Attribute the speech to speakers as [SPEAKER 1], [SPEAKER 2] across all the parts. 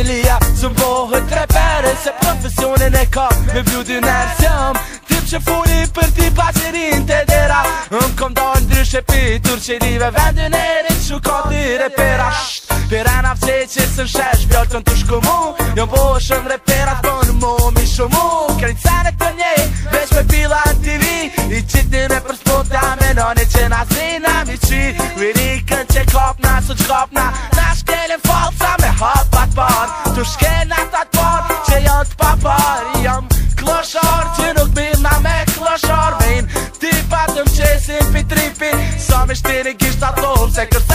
[SPEAKER 1] cilia Së mbohët tre pere se profesionin e ka Me vju dy nërë se Tip që funi për ti pa që pasirin të dera Më kom do në dryshe pitur që i live vendin e rin Që ka të dire pera Shht, Për e na vse që së në shesh Vjall të në të shkumu Jo më bohëshëm repera të bënë mu Mi shumu Kërin cene të njej Vesh me pila në TV I qitni me për spota Me nani që nasi na mi qi Viri rikën që kap nasu që kap nasu Nështë të një gjithë t'a thomës kërë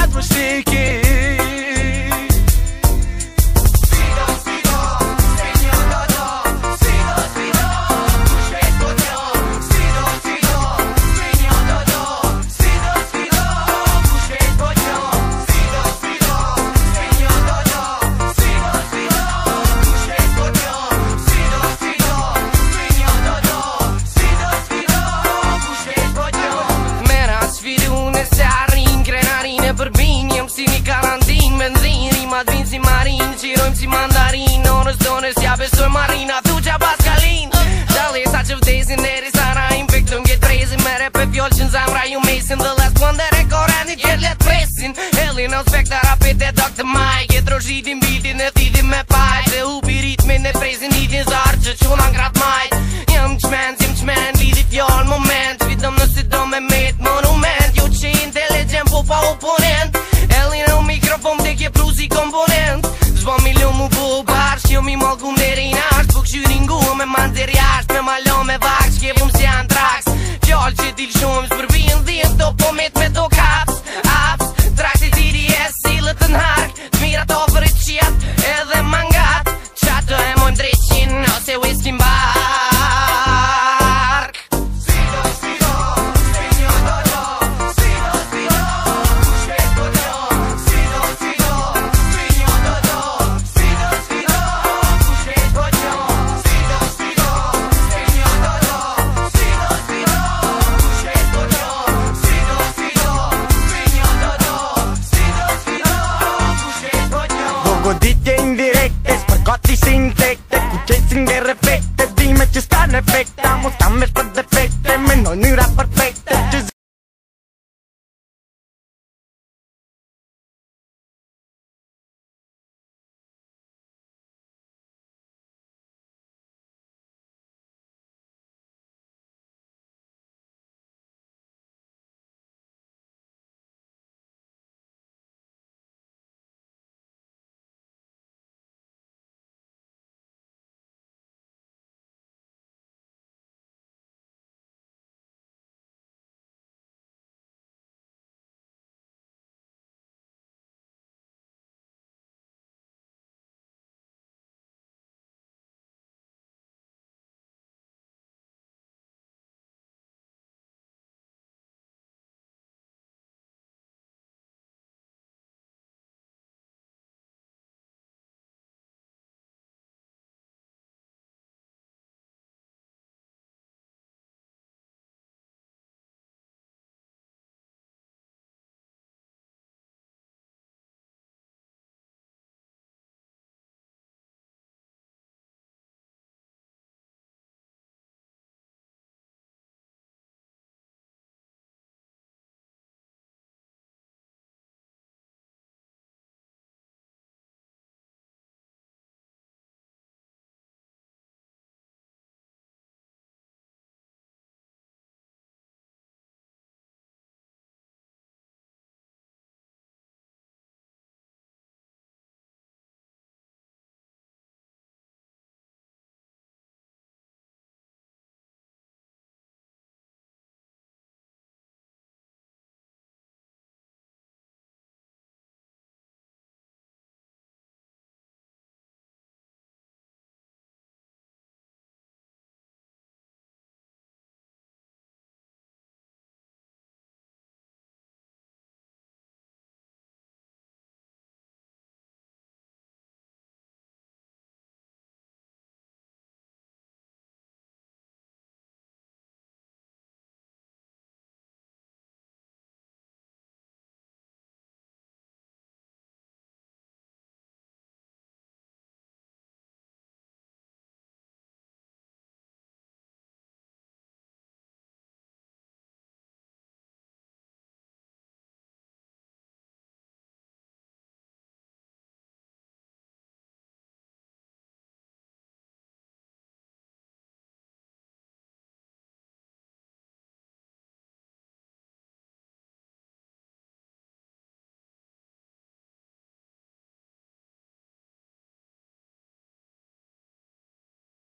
[SPEAKER 2] komponent Zba milion mu po bërë Që mi i malgu deri në ashtë Po këshu ringu me manzir jashtë Me malo me vakë Që kevëm si antrax Qalë që t'il shumë Shpërbi në dhjem do po me të
[SPEAKER 1] Melodiile indirecte, și sintecte Cu ce sunt de repete, dime ce în efect, Am o stamers pe defecte, menoi nu era perfect